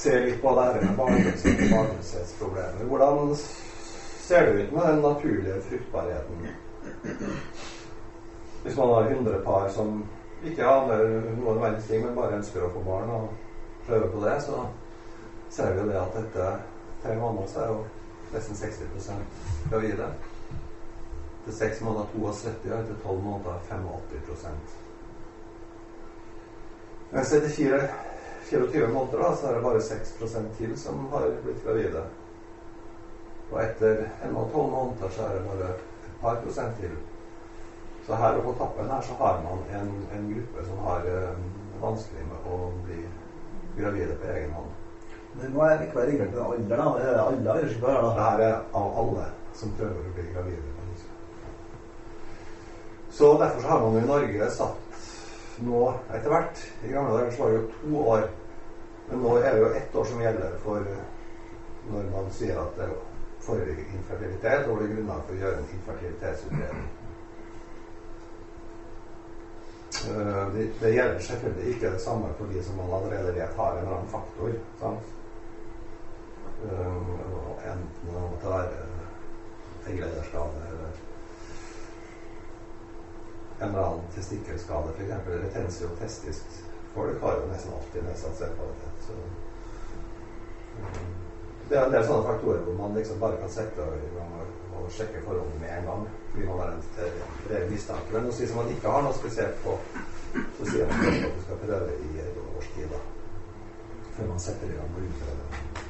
se litt på det her med barnløshet og barnløshetsproblemer. Hvordan ser det ut med den naturlige fruktbarheten? Hvis man har 100 par som ikke aner noen verdens ting, men bare ønsker å få barn og prøver på det, så ser vi det at dette tre måneder så er jo nesten 60 gravide. Til seks måneder 72, og etter tolv måneder 85% Mens etter fire 24 måneder da, så er det bare 6% til som har blitt gravide. Og etter en og tolv måneder så er det bare et par prosent til. Så her og på tappen her så har man en, en gruppe som har um, vanskelig med å bli gravide på egen hånd. Men nå er ikke bare reglene til alder, da. Det er alle aldersgrupper her, da. Det her er av alle som prøver å bli gravide. Så derfor så har man i Norge satt nå etter hvert I gamle dager var det jo to år. Men nå er det jo ett år som gjelder for når man sier at det foreligger infertilitet, og det er grunnlag for å gjøre en infertilitetsutredning. Uh, det, gjelder selvfølgelig ikke det samme for de som man allerede vet har en eller annen faktor. Sant? Uh, enten det måtte være egglederskade eller en eller annen testikkelskade, f.eks. retensio testisk. Folk har jo nesten alltid nedsatt selvkvalitet. Så um, det er en del sånne faktorer hvor man liksom bare kan sette i gang og, sjekke forholdene med en gang. Fordi man har en reell mistanke. Men hvis man ikke har noe spesielt på, så sier man at du skal prøve i et års tid. da, Før man setter i gang og utreder.